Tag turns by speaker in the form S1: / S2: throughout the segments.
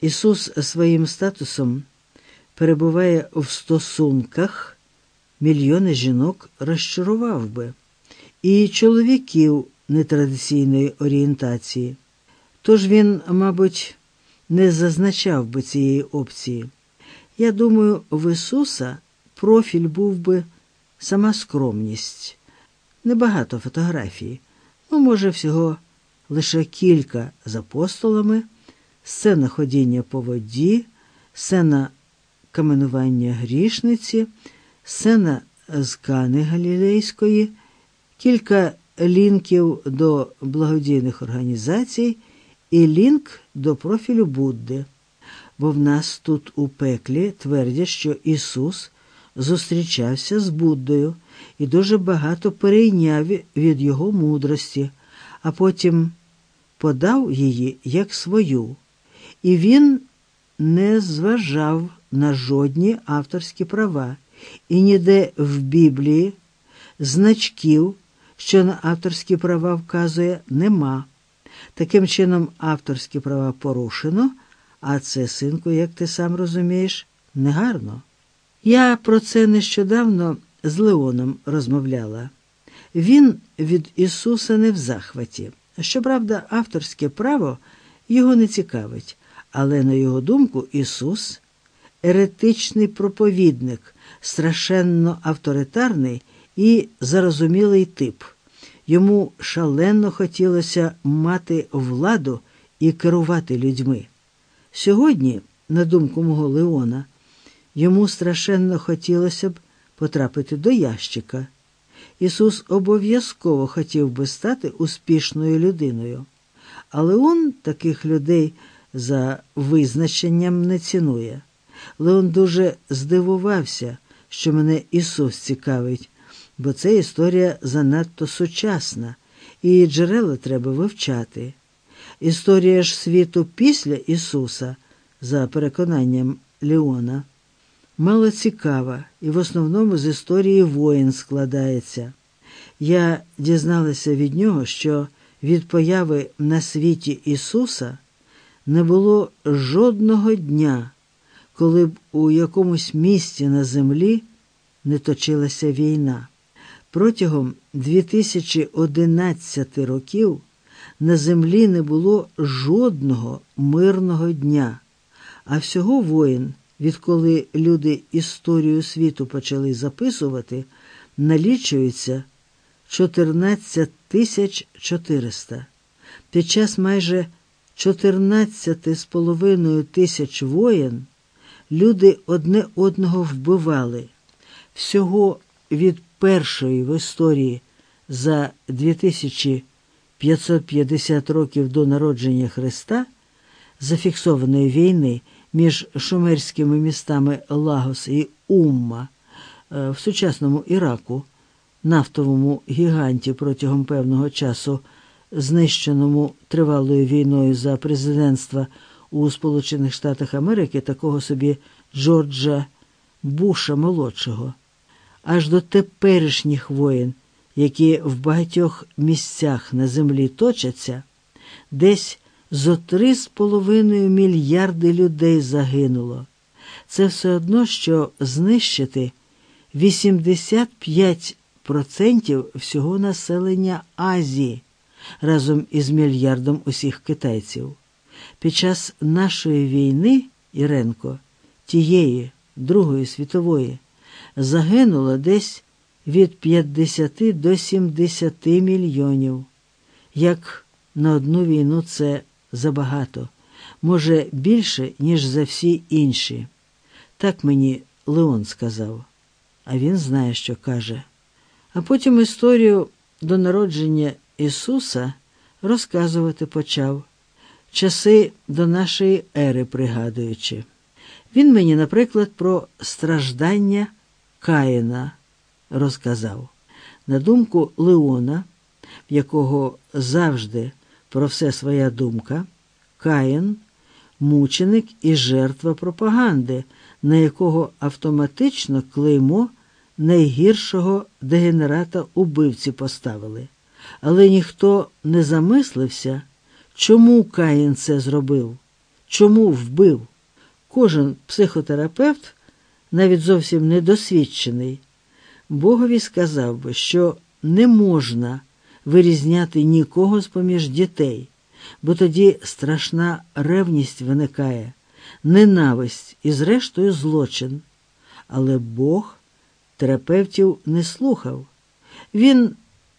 S1: Ісус своїм статусом перебуває в стосунках, мільйони жінок розчарував би, і чоловіків нетрадиційної орієнтації. Тож він, мабуть, не зазначав би цієї опції. Я думаю, в Ісуса профіль був би сама скромність, небагато фотографій, ну, може, всього лише кілька з апостолами, сцена ходіння по воді, сцена каменування грішниці, сцена з Кани Галілейської, кілька лінків до благодійних організацій і лінк до профілю Будди. Бо в нас тут у пеклі твердять, що Ісус зустрічався з Буддою і дуже багато перейняв від його мудрості, а потім подав її як свою. І він не зважав на жодні авторські права і ніде в Біблії значків, що на авторські права вказує, нема. Таким чином, авторські права порушено, а це, синку, як ти сам розумієш, негарно. Я про це нещодавно з Леоном розмовляла. Він від Ісуса не в захваті. Щоправда, авторське право його не цікавить, але, на його думку, Ісус еретичний проповідник, страшенно авторитарний і зарозумілий тип. Йому шалено хотілося мати владу і керувати людьми. Сьогодні, на думку мого Леона, йому страшенно хотілося б потрапити до ящика. Ісус обов'язково хотів би стати успішною людиною, але он таких людей за визначенням не цінує. Леон дуже здивувався, що мене Ісус цікавить, бо це історія занадто сучасна, і джерела треба вивчати. Історія ж світу після Ісуса, за переконанням Леона, мало цікава і в основному з історії воїн складається. Я дізналася від нього, що від появи на світі Ісуса не було жодного дня, коли б у якомусь місті на землі не точилася війна. Протягом 2011 років на землі не було жодного мирного дня, а всього воїн, відколи люди історію світу почали записувати, налічується 14 тисяч 400. Під час майже 14,5 тисяч воєн люди одне одного вбивали. Всього від першої в історії за 2550 років до народження Христа зафіксованої війни між шумерськими містами Лагос і Умма е, в сучасному Іраку, нафтовому гіганті протягом певного часу, знищеному тривалою війною за президентства у Сполучених Штатах Америки такого собі Джорджа Буша молодшого, аж до теперішніх воєн, які в багатьох місцях на землі точаться, десь зо три з половиною мільярди людей загинуло. Це все одно, що знищити 85% всього населення Азії разом із мільярдом усіх китайців. Під час нашої війни, Іренко, тієї Другої світової, загинуло десь від 50 до 70 мільйонів. Як на одну війну це забагато, може більше, ніж за всі інші. Так мені Леон сказав, а він знає, що каже. А потім історію до народження Ісуса розказувати почав, часи до нашої ери пригадуючи. Він мені, наприклад, про страждання Каїна розказав. На думку Леона, в якого завжди про все своя думка, Каїн мученик і жертва пропаганди, на якого автоматично клеймо найгіршого дегенерата убивці поставили. Але ніхто не замислився, чому Каїн це зробив, чому вбив. Кожен психотерапевт, навіть зовсім недосвідчений, Богові сказав би, що не можна вирізняти нікого з поміж дітей, бо тоді страшна ревність виникає, ненависть і, зрештою, злочин. Але Бог терапевтів не слухав. Він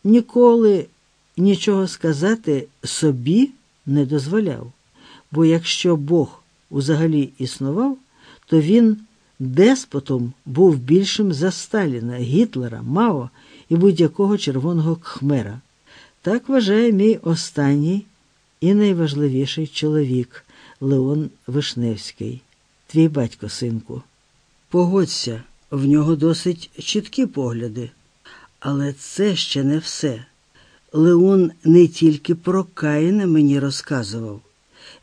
S1: ніколи нічого сказати собі не дозволяв. Бо якщо Бог взагалі існував, то він деспотом був більшим за Сталіна, Гітлера, Мао і будь-якого червоного кхмера. Так вважає мій останній і найважливіший чоловік Леон Вишневський, твій батько, синку. Погодься, в нього досить чіткі погляди. Але це ще не все. Леон не тільки про Каїна мені розказував,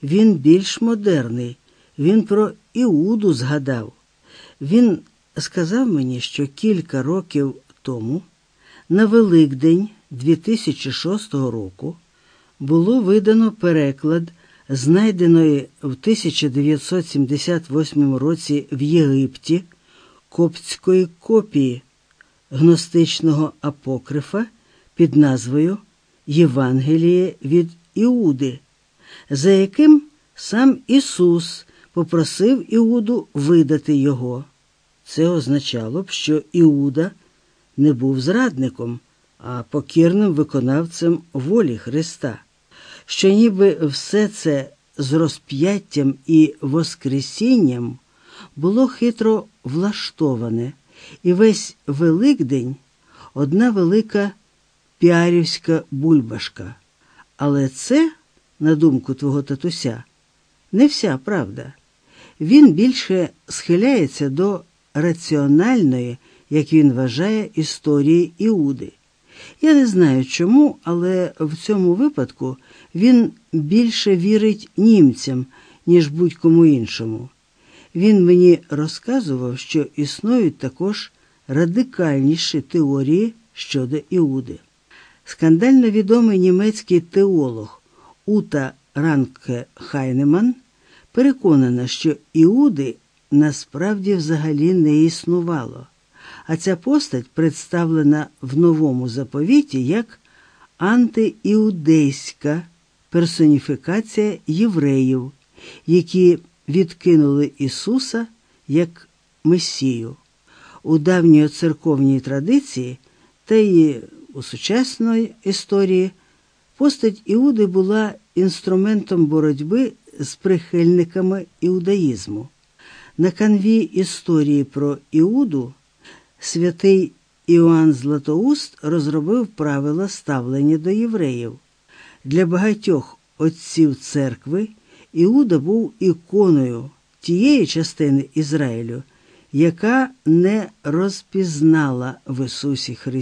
S1: він більш модерний, він про Іуду згадав. Він сказав мені, що кілька років тому, на Великдень 2006 року, було видано переклад, знайденої в 1978 році в Єгипті коптської копії гностичного апокрифа під назвою Євангеліє від Іуди, за яким сам Ісус попросив Іуду видати його. Це означало б, що Іуда не був зрадником, а покірним виконавцем волі Христа, що ніби все це з розп'яттям і Воскресінням було хитро влаштоване, і весь Великдень одна велика піарівська бульбашка. Але це, на думку твого татуся, не вся правда. Він більше схиляється до раціональної, як він вважає, історії Іуди. Я не знаю чому, але в цьому випадку він більше вірить німцям, ніж будь-кому іншому. Він мені розказував, що існують також радикальніші теорії щодо Іуди. Скандально відомий німецький теолог Ута Ранке Хайнеман переконана, що Іуди насправді взагалі не існувало, а ця постать представлена в новому заповіті як антиіудейська персоніфікація євреїв, які відкинули Ісуса як Месію. У давньої церковній традиції та й у сучасної історії постать Іуди була інструментом боротьби з прихильниками іудаїзму. На канві історії про Іуду святий Іоанн Златоуст розробив правила ставлення до євреїв. Для багатьох отців церкви Іуда був іконою тієї частини Ізраїлю, яка не розпізнала в Ісусі Христі.